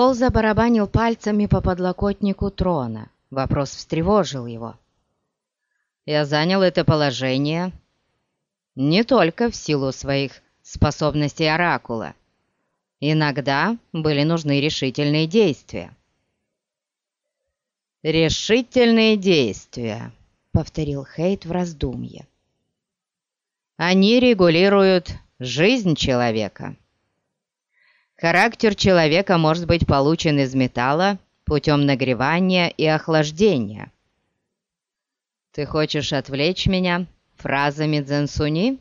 Пол забарабанил пальцами по подлокотнику трона. Вопрос встревожил его. «Я занял это положение не только в силу своих способностей Оракула. Иногда были нужны решительные действия». «Решительные действия», — повторил Хейт в раздумье. «Они регулируют жизнь человека». Характер человека может быть получен из металла путем нагревания и охлаждения. Ты хочешь отвлечь меня фразами Дзенсуни?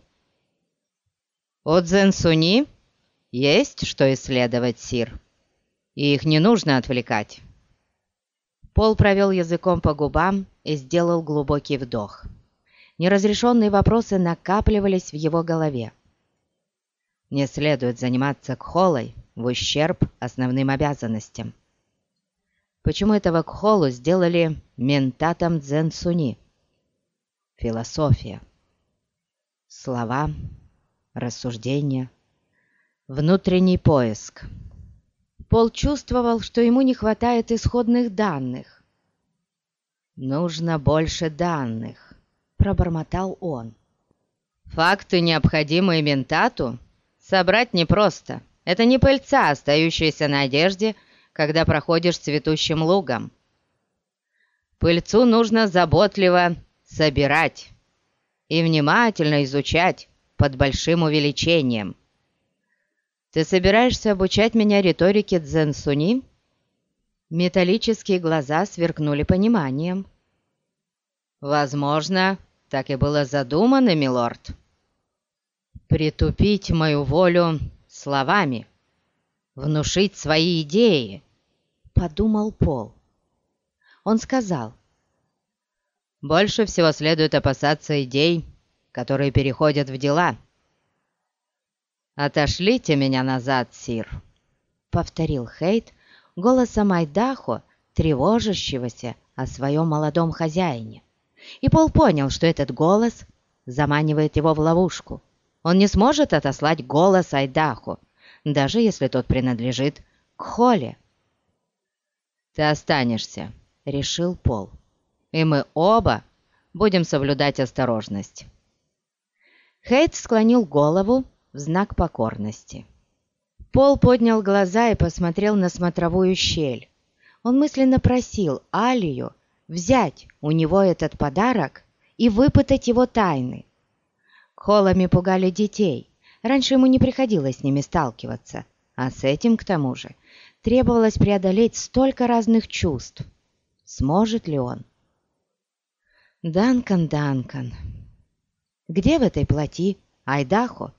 У Дзенсуни есть что исследовать, Сир, и их не нужно отвлекать. Пол провел языком по губам и сделал глубокий вдох. Неразрешенные вопросы накапливались в его голове. Не следует заниматься кхолой в ущерб основным обязанностям. Почему этого кхолу сделали ментатом дзенсуни? Философия. Слова, рассуждения, внутренний поиск. Пол чувствовал, что ему не хватает исходных данных. «Нужно больше данных», — пробормотал он. «Факты, необходимые ментату, собрать непросто. Это не пыльца, остающаяся на одежде, когда проходишь цветущим лугом. Пыльцу нужно заботливо собирать и внимательно изучать под большим увеличением. Ты собираешься обучать меня риторике дзенсуни? Металлические глаза сверкнули пониманием. Возможно, так и было задумано, милорд. Притупить мою волю словами, внушить свои идеи, подумал Пол. Он сказал, «Больше всего следует опасаться идей, которые переходят в дела». «Отошлите меня назад, Сир», — повторил Хейт голосом Айдахо, тревожащегося о своем молодом хозяине. И Пол понял, что этот голос заманивает его в ловушку. Он не сможет отослать голос Айдаху, даже если тот принадлежит к Холе. «Ты останешься», — решил Пол. «И мы оба будем соблюдать осторожность». Хейт склонил голову в знак покорности. Пол поднял глаза и посмотрел на смотровую щель. Он мысленно просил Алию взять у него этот подарок и выпытать его тайны. Холами пугали детей. Раньше ему не приходилось с ними сталкиваться, а с этим, к тому же, требовалось преодолеть столько разных чувств. Сможет ли он? Данкан, Данкан. Где в этой плоти Айдахо?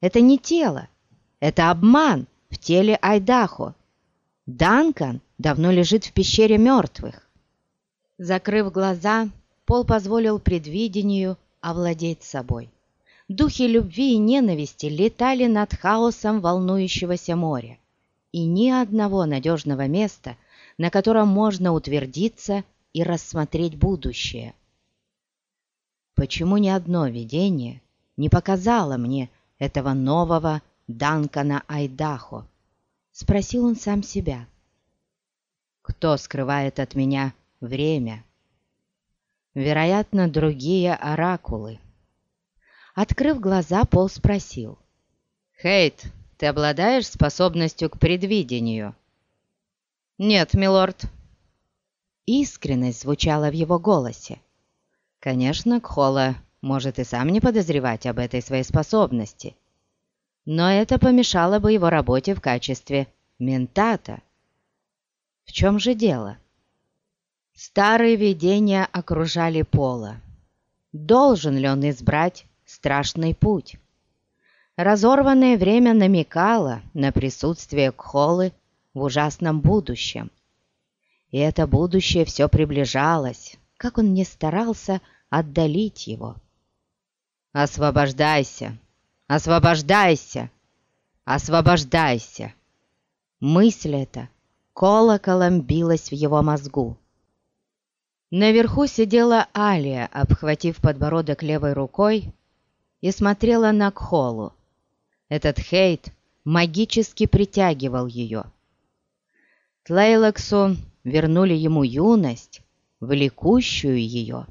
Это не тело, это обман в теле Айдахо. Данкан давно лежит в пещере мертвых. Закрыв глаза, Пол позволил предвидению овладеть собой. Духи любви и ненависти летали над хаосом волнующегося моря, и ни одного надежного места, на котором можно утвердиться и рассмотреть будущее. Почему ни одно видение не показало мне этого нового Данкана Айдахо? Спросил он сам себя. Кто скрывает от меня время? Вероятно, другие оракулы. Открыв глаза, Пол спросил. «Хейт, ты обладаешь способностью к предвидению?» «Нет, милорд». Искренность звучала в его голосе. Конечно, Кхола может и сам не подозревать об этой своей способности. Но это помешало бы его работе в качестве ментата. В чем же дело? Старые видения окружали Пола. Должен ли он избрать страшный путь? Разорванное время намекало на присутствие Кхолы в ужасном будущем. И это будущее все приближалось, как он не старался отдалить его. «Освобождайся! Освобождайся! Освобождайся!» Мысль эта колоколом билась в его мозгу. Наверху сидела Алия, обхватив подбородок левой рукой, и смотрела на Кхолу. Этот хейт магически притягивал ее. Тлейлексу вернули ему юность, влекущую ее.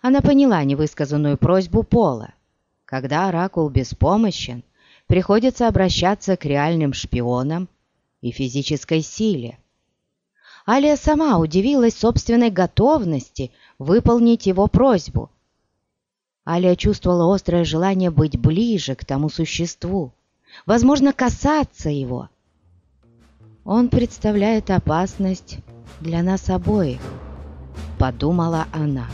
Она поняла невысказанную просьбу Пола. Когда оракул беспомощен, приходится обращаться к реальным шпионам и физической силе. Алия сама удивилась собственной готовности выполнить его просьбу. Алия чувствовала острое желание быть ближе к тому существу, возможно, касаться его. Он представляет опасность для нас обоих, подумала она.